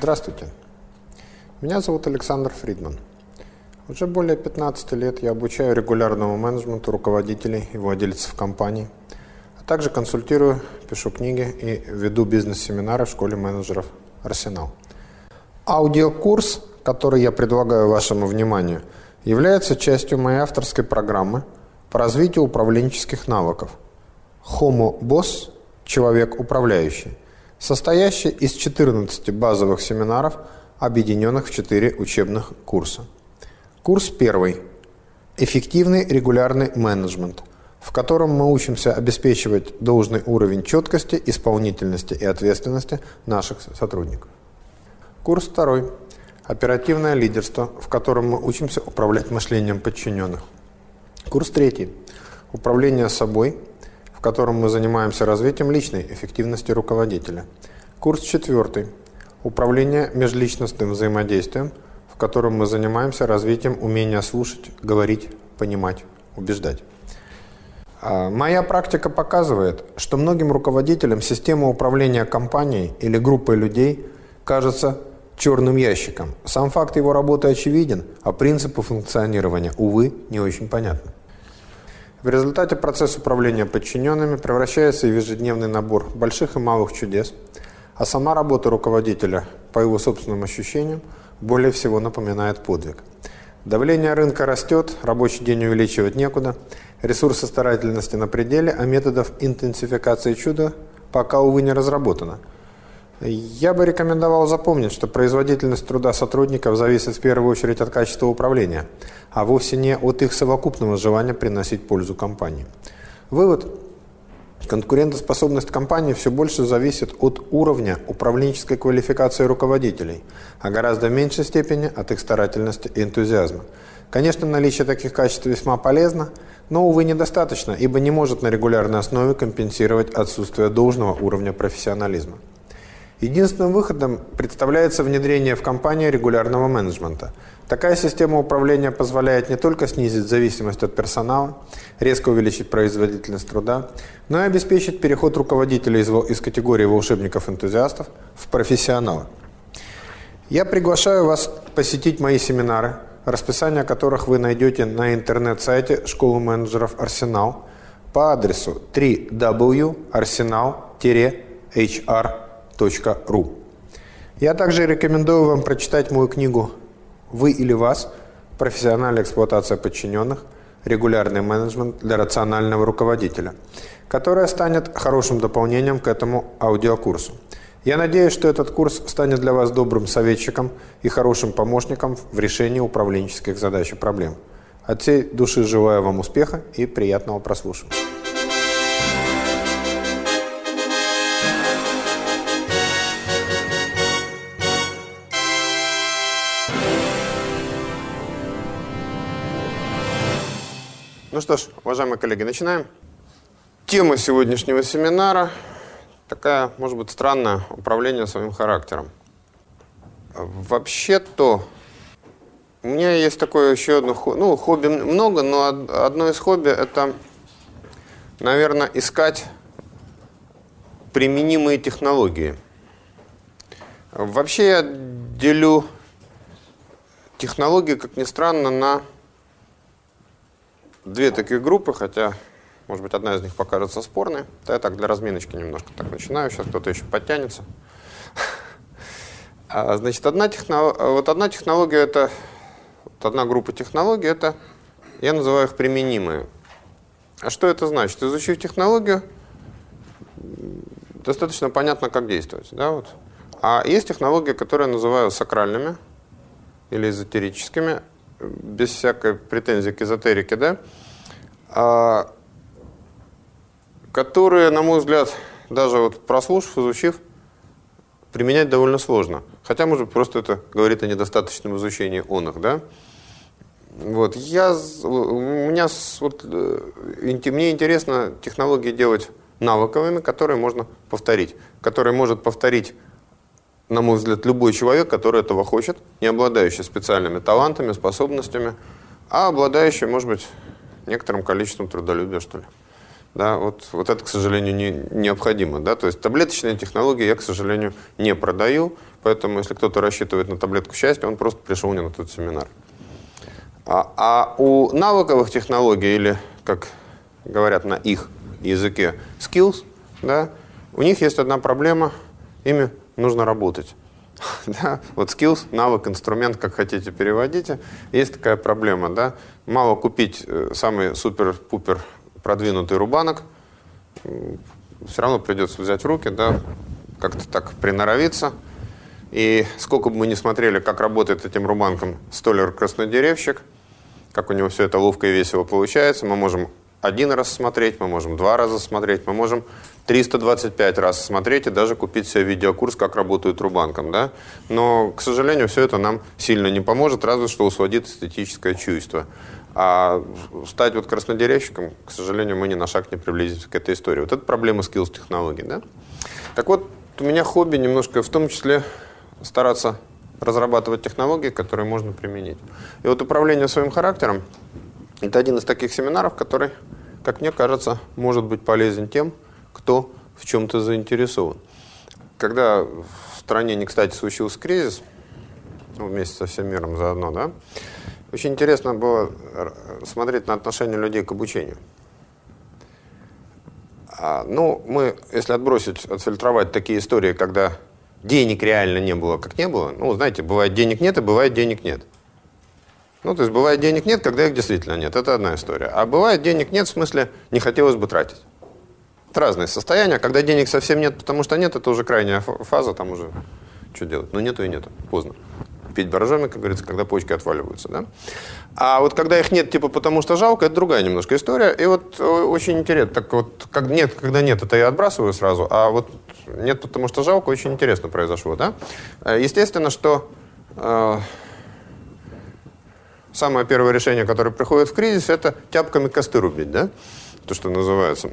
Здравствуйте. Меня зовут Александр Фридман. Уже более 15 лет я обучаю регулярному менеджменту руководителей и владельцев компаний, также консультирую, пишу книги и веду бизнес-семинары в школе менеджеров «Арсенал». Аудиокурс, который я предлагаю вашему вниманию, является частью моей авторской программы по развитию управленческих навыков «Homo Boss – Человек управляющий», состоящий из 14 базовых семинаров, объединенных в 4 учебных курса – Курс первый. Эффективный регулярный менеджмент, в котором мы учимся обеспечивать должный уровень четкости, исполнительности и ответственности наших сотрудников. Курс второй. Оперативное лидерство, в котором мы учимся управлять мышлением подчиненных. Курс третий. Управление собой, в котором мы занимаемся развитием личной эффективности руководителя. Курс четвертый. Управление межличностным взаимодействием – в котором мы занимаемся развитием умения слушать, говорить, понимать, убеждать. А, моя практика показывает, что многим руководителям система управления компанией или группой людей кажется черным ящиком. Сам факт его работы очевиден, а принципы функционирования, увы, не очень понятны. В результате процесс управления подчиненными превращается в ежедневный набор больших и малых чудес, а сама работа руководителя, по его собственным ощущениям, более всего напоминает подвиг. Давление рынка растет, рабочий день увеличивать некуда, ресурсы старательности на пределе, а методов интенсификации чуда пока, увы, не разработано. Я бы рекомендовал запомнить, что производительность труда сотрудников зависит в первую очередь от качества управления, а вовсе не от их совокупного желания приносить пользу компании. Вывод – Конкурентоспособность компании все больше зависит от уровня управленческой квалификации руководителей, а гораздо в меньшей степени от их старательности и энтузиазма. Конечно, наличие таких качеств весьма полезно, но, увы, недостаточно, ибо не может на регулярной основе компенсировать отсутствие должного уровня профессионализма. Единственным выходом представляется внедрение в компанию регулярного менеджмента. Такая система управления позволяет не только снизить зависимость от персонала, резко увеличить производительность труда, но и обеспечить переход руководителей из, категории волшебников-энтузиастов в профессионала. Я приглашаю вас посетить мои семинары, расписание которых вы найдете на интернет-сайте школы менеджеров «Арсенал» по адресу www.arsenal-hr.com ру. Я также рекомендую вам прочитать мою книгу «Вы или вас. Профессиональная эксплуатация подчиненных. Регулярный менеджмент для рационального руководителя», которая станет хорошим дополнением к этому аудиокурсу. Я надеюсь, что этот курс станет для вас добрым советчиком и хорошим помощником в решении управленческих задач и проблем. От всей души желаю вам успеха и приятного прослушивания. Ну что ж, уважаемые коллеги, начинаем. Тема сегодняшнего семинара такая, может быть, странная, управление своим характером. Вообще-то, у меня есть такое еще одно хобби, ну, хобби много, но одно из хобби это, наверное, искать применимые технологии. Вообще я делю технологии, как ни странно, на две таких группы, хотя, может быть, одна из них покажется спорной. Да я так для разминочки немножко так начинаю, сейчас кто-то еще подтянется. А, значит, одна, технолог... вот одна технология, это вот одна группа технологий, это, я называю их применимые. А что это значит? Изучив технологию, достаточно понятно, как действовать. Да, вот. А есть технологии, которые я называю сакральными или эзотерическими, без всякой претензии к эзотерике, да, а, которые, на мой взгляд, даже вот прослушав, изучив, применять довольно сложно. Хотя, может просто это говорит о недостаточном изучении он их, да. Вот, я, у меня, вот, э, мне интересно технологии делать навыковыми, которые можно повторить. Которые может повторить, на мой взгляд, любой человек, который этого хочет, не обладающий специальными талантами, способностями, а обладающий, может быть, некоторым количеством трудолюбия, что ли. Да, вот, вот это, к сожалению, не, необходимо. Да? То есть таблеточные технологии я, к сожалению, не продаю, поэтому если кто-то рассчитывает на таблетку счастья, он просто пришел не на тот семинар. А, а у навыковых технологий, или, как говорят на их языке, skills, да, у них есть одна проблема, ими нужно работать. Да? Вот skills, навык, инструмент, как хотите переводите. Есть такая проблема, да? Мало купить э, самый супер-пупер продвинутый рубанок, все равно придется взять руки, да, как-то так приноровиться. И сколько бы мы ни смотрели, как работает этим рубанком столер-краснодеревщик, как у него все это ловко и весело получается, мы можем один раз смотреть, мы можем два раза смотреть, мы можем 325 раз смотреть и даже купить себе видеокурс, как работают рубанком, да? Но, к сожалению, все это нам сильно не поможет, разве что усладит эстетическое чувство. А стать вот краснодеревщиком, к сожалению, мы ни на шаг не приблизимся к этой истории. Вот это проблема skills технологий, да? Так вот, у меня хобби немножко в том числе стараться разрабатывать технологии, которые можно применить. И вот управление своим характером – это один из таких семинаров, который, как мне кажется, может быть полезен тем, кто в чем-то заинтересован. Когда в стране не кстати случился кризис, ну, вместе со всем миром заодно, да, очень интересно было смотреть на отношение людей к обучению. А, ну, мы, если отбросить, отфильтровать такие истории, когда денег реально не было, как не было, ну, знаете, бывает денег нет и бывает денег нет. Ну, то есть бывает денег нет, когда их действительно нет. Это одна история. А бывает денег нет, в смысле не хотелось бы тратить. Это разные состояния. Когда денег совсем нет, потому что нет, это уже крайняя фаза, там уже что делать. Ну, нету и нету. Поздно петь боржоми, как говорится, когда почки отваливаются. Да? А вот когда их нет, типа, потому что жалко, это другая немножко история. И вот э, очень интересно, так вот, как нет, когда нет, это я отбрасываю сразу, а вот нет, потому что жалко, очень интересно произошло. Да? Э, естественно, что э, самое первое решение, которое приходит в кризис, это тяпками косты рубить, да? То, что называется.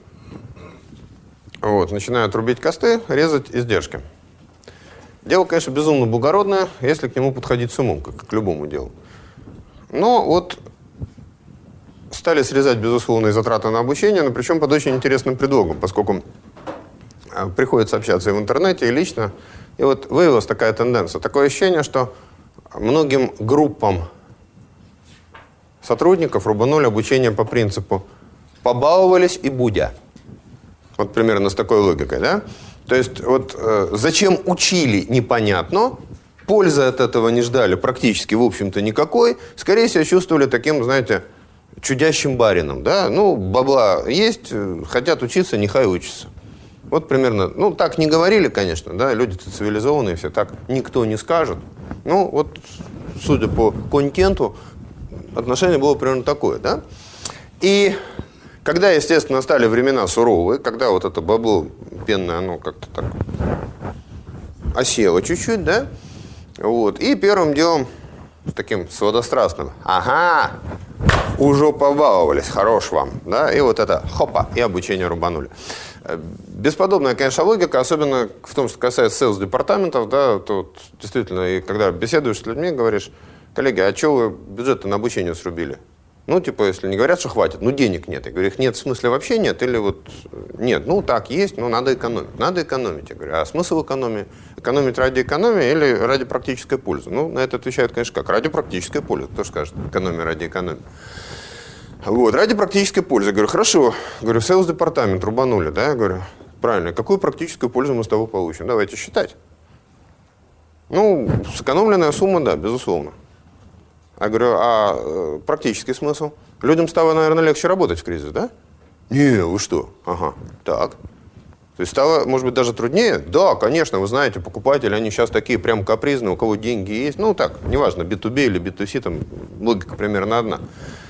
Вот, начинают рубить косты, резать издержки. Дело, конечно, безумно благородное, если к нему подходить с умом, как к любому делу. Но вот стали срезать безусловные затраты на обучение, но причем под очень интересным предлогом, поскольку а, приходится общаться и в интернете, и лично. И вот выявилась такая тенденция, такое ощущение, что многим группам сотрудников рубанули обучение по принципу «побаловались и будя». Вот примерно с такой логикой, да? То есть вот э, зачем учили, непонятно. Пользы от этого не ждали практически, в общем-то, никакой. Скорее всего, чувствовали таким, знаете, чудящим барином. Да? Ну, бабла есть, э, хотят учиться, нехай учатся. Вот примерно, ну, так не говорили, конечно, да, люди-то цивилизованные все, так никто не скажет. Ну, вот, судя по контенту, отношение было примерно такое, да. И когда, естественно, стали времена суровые, когда вот это бабло пенное, оно как-то так осело чуть-чуть, да? Вот. И первым делом, таким сводострастным, ага, уже побаловались, хорош вам, да? И вот это, хопа, и обучение рубанули. Бесподобная, конечно, логика, особенно в том, что касается селс-департаментов, да, вот, действительно, и когда беседуешь с людьми, говоришь, коллеги, а что вы бюджеты на обучение срубили? Ну, типа, если не говорят, что хватит, ну, денег нет. Я говорю, их нет в смысле вообще нет, или вот нет. Ну, так, есть, но надо экономить. Надо экономить. Я говорю, а смысл экономии? Экономить ради экономии или ради практической пользы? Ну, на это отвечают, конечно, как? Ради практической пользы. Кто скажет, экономия ради экономии? Вот, ради практической пользы. Я говорю, хорошо. Я говорю, sales department рубанули, да? Я говорю, правильно. Какую практическую пользу мы с того получим? Давайте считать. Ну, сэкономленная сумма, да, безусловно. Я говорю, а э, практический смысл? Людям стало, наверное, легче работать в кризис, да? Не, вы что? Ага, так. То есть стало, может быть, даже труднее? Да, конечно, вы знаете, покупатели, они сейчас такие прям капризные, у кого деньги есть. Ну, так, неважно, B2B или B2C, там логика примерно одна.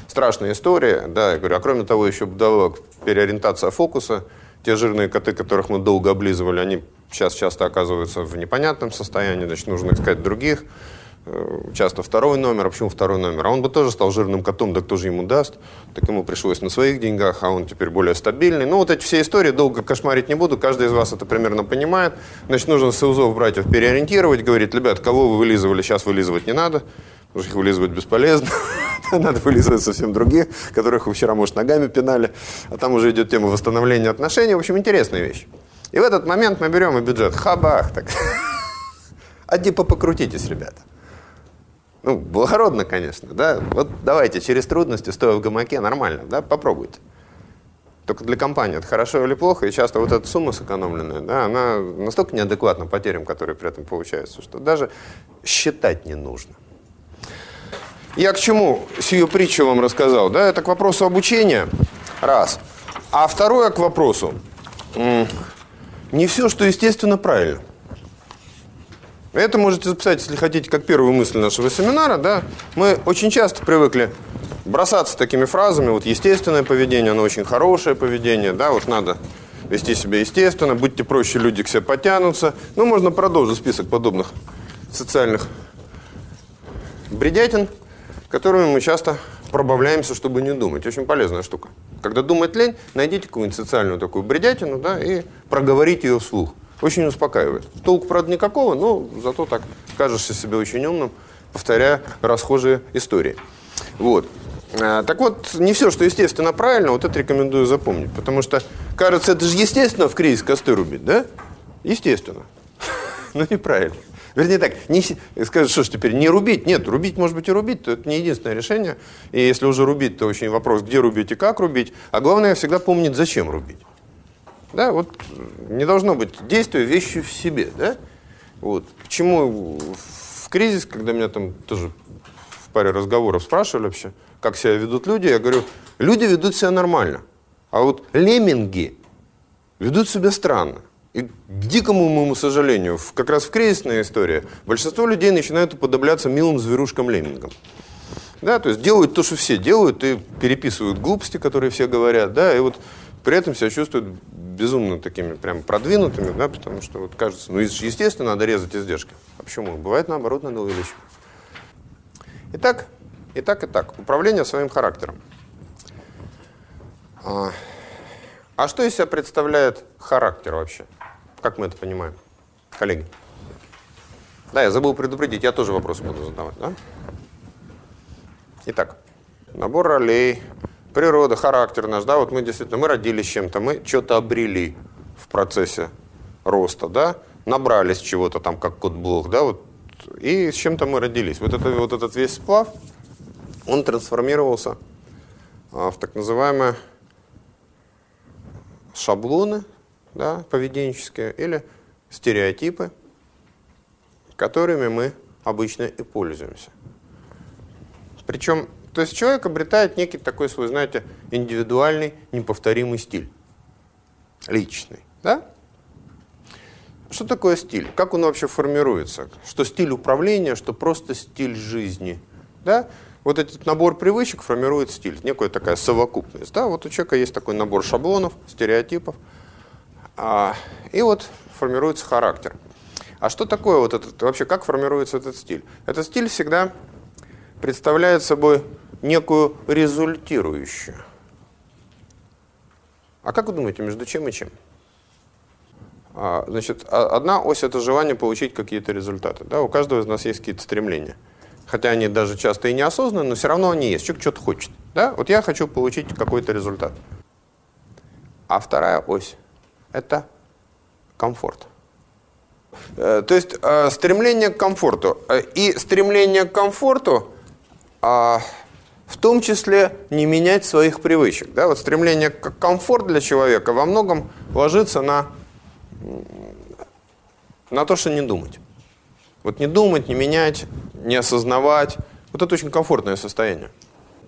Страшная история, да, я говорю, а кроме того, еще вдобавок переориентация фокуса. Те жирные коты, которых мы долго облизывали, они сейчас часто оказываются в непонятном состоянии, значит, нужно искать других. Э, часто второй номер, а почему второй номер? А он бы тоже стал жирным котом, да кто же ему даст? Так ему пришлось на своих деньгах, а он теперь более стабильный. Ну, вот эти все истории долго кошмарить не буду, каждый из вас это примерно понимает. Значит, нужно СУЗов братьев переориентировать, говорит, ребят, кого вы вылизывали, сейчас вылизывать не надо, потому что их вылизывать бесполезно. Надо вылизывать совсем других, которых вы вчера, может, ногами пинали, а там уже идет тема восстановления отношений. В общем, интересная вещь. И в этот момент мы берем и бюджет. Хабах так. А типа покрутитесь, ребята. Ну, благородно, конечно, да. Вот давайте через трудности, стоя в гамаке, нормально, да, попробуйте. Только для компании это хорошо или плохо, и часто вот эта сумма сэкономленная, да, она настолько неадекватна потерям, которые при этом получаются, что даже считать не нужно. Я к чему сию притчу вам рассказал? Да, это к вопросу обучения, раз. А второе к вопросу, не все, что естественно, правильно. Это можете записать, если хотите, как первую мысль нашего семинара. Да? Мы очень часто привыкли бросаться такими фразами. Вот естественное поведение, оно очень хорошее поведение. Да? Вот надо вести себя естественно, будьте проще, люди к себе потянутся. Ну, можно продолжить список подобных социальных бредятин, которыми мы часто пробавляемся, чтобы не думать. Очень полезная штука. Когда думать лень, найдите какую-нибудь социальную такую бредятину да, и проговорите ее вслух. Очень успокаивает. Толку, правда, никакого, но зато так кажешься себе очень умным, повторяя расхожие истории. Вот. А, так вот, не все, что естественно правильно, вот это рекомендую запомнить. Потому что, кажется, это же естественно в кризис косты рубить, да? Естественно. Но неправильно. Вернее так, не, скажешь, что ж теперь, не рубить? Нет, рубить может быть и рубить, то это не единственное решение. И если уже рубить, то очень вопрос, где рубить и как рубить. А главное, всегда помнить, зачем рубить. Да, вот не должно быть действия вещи в себе, да? Вот. Почему в кризис, когда меня там тоже в паре разговоров спрашивали вообще, как себя ведут люди, я говорю, люди ведут себя нормально. А вот лемминги ведут себя странно. И к дикому моему сожалению, как раз в кризисной истории, большинство людей начинают уподобляться милым зверушкам-леммингам. Да, то есть делают то, что все делают, и переписывают глупости, которые все говорят, да, и вот при этом себя чувствуют безумно такими прям продвинутыми, да, потому что вот кажется, ну, естественно, надо резать издержки. А почему? Бывает наоборот, надо увеличивать. Итак, и так, и так. Управление своим характером. А, а что из себя представляет характер вообще? Как мы это понимаем? Коллеги. Да, я забыл предупредить, я тоже вопросы буду задавать, да? Итак, набор ролей, природа, характер наш, да, вот мы действительно, мы родились чем-то, мы что-то обрели в процессе роста, да, набрались чего-то там, как кот блох, да, вот, и с чем-то мы родились. Вот, это, вот этот весь сплав, он трансформировался а, в так называемые шаблоны, да, поведенческие, или стереотипы, которыми мы обычно и пользуемся. Причем то есть человек обретает некий такой свой, знаете, индивидуальный, неповторимый стиль. Личный. Да? Что такое стиль? Как он вообще формируется? Что стиль управления, что просто стиль жизни. Да? Вот этот набор привычек формирует стиль, некая такая совокупность. Да? Вот у человека есть такой набор шаблонов, стереотипов, а, и вот формируется характер. А что такое вот этот, вообще, как формируется этот стиль? Этот стиль всегда представляет собой некую результирующую. А как вы думаете, между чем и чем? А, значит, одна ось – это желание получить какие-то результаты. Да? У каждого из нас есть какие-то стремления. Хотя они даже часто и неосознанные, но все равно они есть. Человек что-то хочет. Да? Вот я хочу получить какой-то результат. А вторая ось – это комфорт. Э, то есть э, стремление к комфорту. Э, и стремление к комфорту а, в том числе не менять своих привычек. Да? Вот стремление к комфорт для человека во многом ложится на, на то, что не думать. Вот не думать, не менять, не осознавать. Вот это очень комфортное состояние.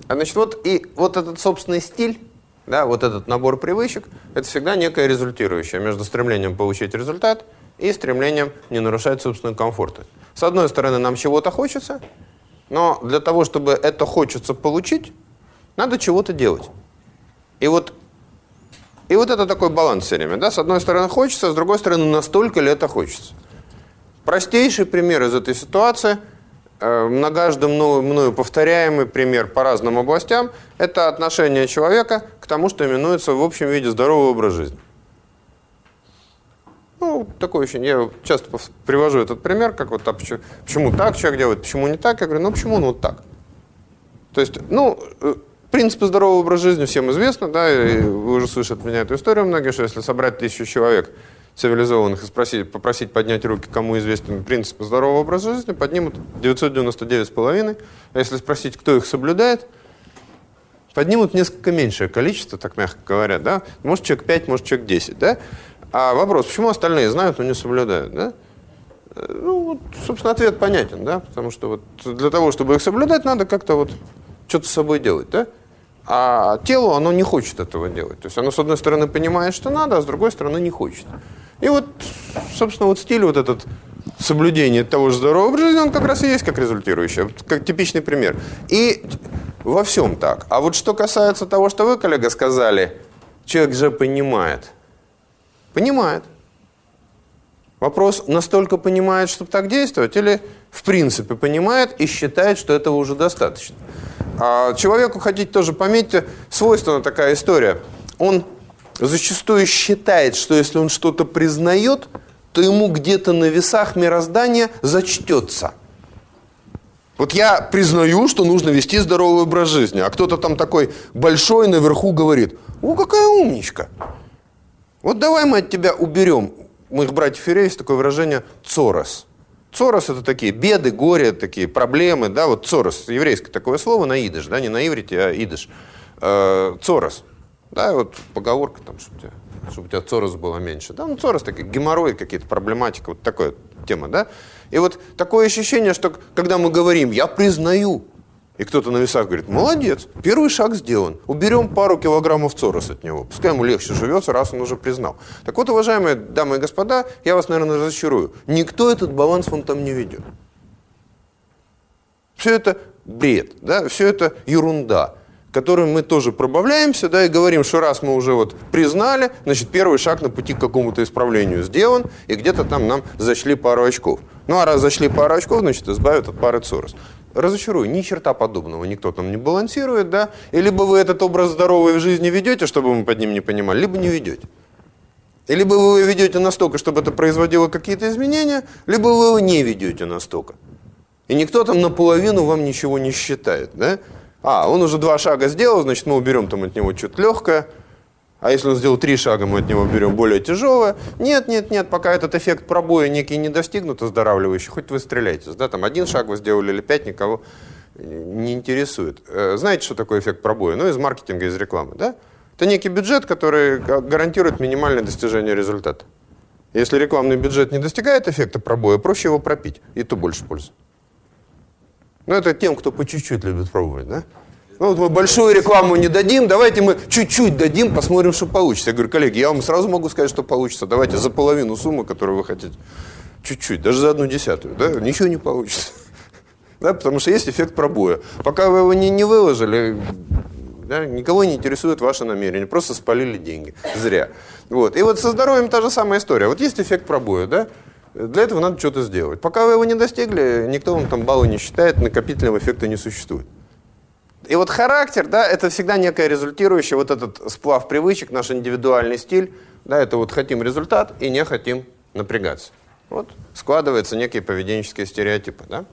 А значит, вот и вот этот собственный стиль, да, вот этот набор привычек, это всегда некое результирующее между стремлением получить результат и стремлением не нарушать собственный комфорт. С одной стороны, нам чего-то хочется, но для того, чтобы это хочется получить, надо чего-то делать. И вот, и вот это такой баланс все время. Да? С одной стороны хочется, с другой стороны настолько ли это хочется. Простейший пример из этой ситуации э, многожды мною, мною повторяемый пример по разным областям – это отношение человека к тому, что именуется в общем виде здоровый образ жизни. Ну, такое очень, я часто привожу этот пример, как вот, а почему, почему так человек делает, почему не так, я говорю, ну почему, ну вот так. То есть, ну, э, принципы здорового образа жизни всем известны, да, и вы уже слышали от меня эту историю многие, что если собрать тысячу человек цивилизованных и спросить, попросить поднять руки, кому известны принципы здорового образа жизни, поднимут 999,5. А если спросить, кто их соблюдает, поднимут несколько меньшее количество, так мягко говоря, да, может человек 5, может человек 10, да, а вопрос, почему остальные знают, но не соблюдают, да? Э, ну, вот, собственно, ответ понятен, да, потому что вот для того, чтобы их соблюдать, надо как-то вот что-то с собой делать, да? А тело, оно не хочет этого делать. То есть оно, с одной стороны, понимает, что надо, а с другой стороны, не хочет. И вот, собственно, вот стиль вот этот соблюдения того же здорового образа жизни, он как раз и есть как результирующий, как типичный пример. И во всем так. А вот что касается того, что вы, коллега, сказали, человек же понимает – Понимает. Вопрос, настолько понимает, чтобы так действовать, или в принципе понимает и считает, что этого уже достаточно. А человеку, хотите тоже пометьте, свойственна такая история. Он зачастую считает, что если он что-то признает, то ему где-то на весах мироздания зачтется. Вот я признаю, что нужно вести здоровый образ жизни, а кто-то там такой большой наверху говорит, о, какая умничка. Вот давай мы от тебя уберем, у моих братьев Ферей есть такое выражение «цорос». Цорос – это такие беды, горе, такие проблемы, да, вот цорос, еврейское такое слово на идыш, да, не на иврите, а идыш. Э, цорос, да, вот поговорка там, чтобы у тебя, чтобы у тебя цорос было меньше. Да, ну цорос такие, геморрой, какие-то проблематика, вот такая тема, да. И вот такое ощущение, что когда мы говорим «я признаю», и кто-то на весах говорит, молодец, первый шаг сделан. Уберем пару килограммов цорос от него. Пускай ему легче живется, раз он уже признал. Так вот, уважаемые дамы и господа, я вас, наверное, разочарую. Никто этот баланс вон там не ведет. Все это бред, да, все это ерунда, которым мы тоже пробавляемся, да, и говорим, что раз мы уже вот признали, значит, первый шаг на пути к какому-то исправлению сделан, и где-то там нам зашли пару очков. Ну, а раз зашли пару очков, значит, избавят от пары цорос разочарую, ни черта подобного, никто там не балансирует, да, и либо вы этот образ здоровый в жизни ведете, чтобы мы под ним не понимали, либо не ведете. И либо вы его ведете настолько, чтобы это производило какие-то изменения, либо вы его не ведете настолько. И никто там наполовину вам ничего не считает, да? А, он уже два шага сделал, значит, мы уберем там от него что-то легкое, а если он сделал три шага, мы от него берем более тяжелое. Нет, нет, нет, пока этот эффект пробоя некий не достигнут оздоравливающий, хоть вы стреляйтесь. Да, там один шаг вы сделали или пять, никого не интересует. Э, знаете, что такое эффект пробоя? Ну, из маркетинга, из рекламы, да? Это некий бюджет, который гарантирует минимальное достижение результата. Если рекламный бюджет не достигает эффекта пробоя, проще его пропить, и то больше пользы. Ну, это тем, кто по чуть-чуть любит пробовать, да? Ну, вот мы большую рекламу не дадим, давайте мы чуть-чуть дадим, посмотрим, что получится. Я говорю, коллеги, я вам сразу могу сказать, что получится. Давайте за половину суммы, которую вы хотите. Чуть-чуть, даже за одну десятую. Да? Ничего не получится. Да, потому что есть эффект пробоя. Пока вы его не, не выложили, да, никого не интересует ваше намерение, просто спалили деньги. Зря. Вот. И вот со здоровьем та же самая история. Вот есть эффект пробоя, да? Для этого надо что-то сделать. Пока вы его не достигли, никто вам там баллы не считает, накопительного эффекта не существует. И вот характер, да, это всегда некое результирующее, вот этот сплав привычек, наш индивидуальный стиль, да, это вот хотим результат и не хотим напрягаться. Вот складываются некие поведенческие стереотипы, да.